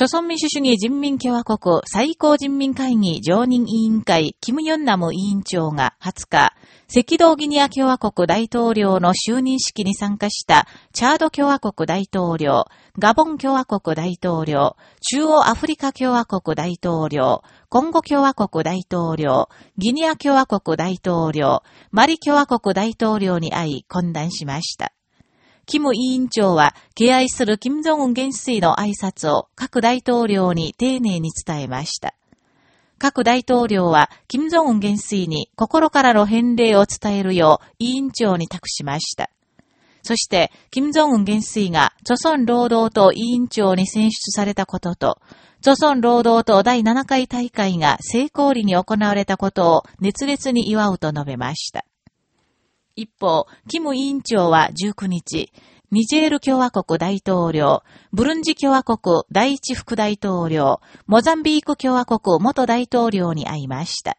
朝鮮民主主義人民共和国最高人民会議常任委員会、キム・ヨンナム委員長が20日、赤道ギニア共和国大統領の就任式に参加したチャード共和国大統領、ガボン共和国大統領、中央アフリカ共和国大統領、コンゴ共和国大統領、ギニア共和国大統領、マリ共和国大統領に会い懇談しました。キム委員長は、敬愛する金正恩元帥の挨拶を各大統領に丁寧に伝えました。各大統領は、金正恩元帥に心からの返礼を伝えるよう委員長に託しました。そして、金正恩元帥が、著村労働党委員長に選出されたことと、著村労働党第7回大会が成功裏に行われたことを熱烈に祝うと述べました。一方、キム委員長は19日、ニジェール共和国大統領、ブルンジ共和国第一副大統領、モザンビーク共和国元大統領に会いました。